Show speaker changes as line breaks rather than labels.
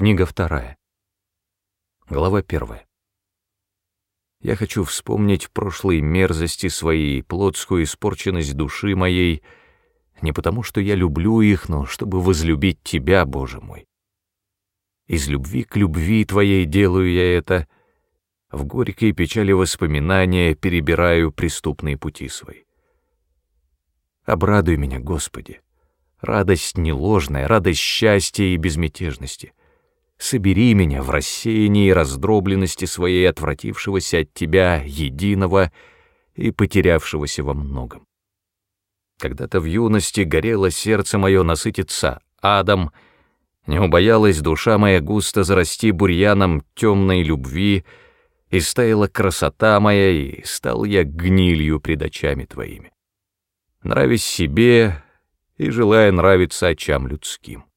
Книга вторая. Глава первая. Я хочу вспомнить прошлые мерзости своей, плотскую испорченность души моей, не потому что я люблю их, но чтобы возлюбить Тебя, Боже мой. Из любви к любви Твоей делаю я это, в горькой печали воспоминания перебираю преступные пути свои. Обрадуй меня, Господи, радость не ложная, радость счастья и безмятежности — собери меня в рассеянии и раздробленности своей отвратившегося от тебя единого и потерявшегося во многом. Когда-то в юности горело сердце мое насытиться адом, не убоялась душа моя густо зарасти бурьяном темной любви, и стаяла красота моя, и стал я гнилью пред очами твоими. Нравясь себе и желая нравиться очам людским.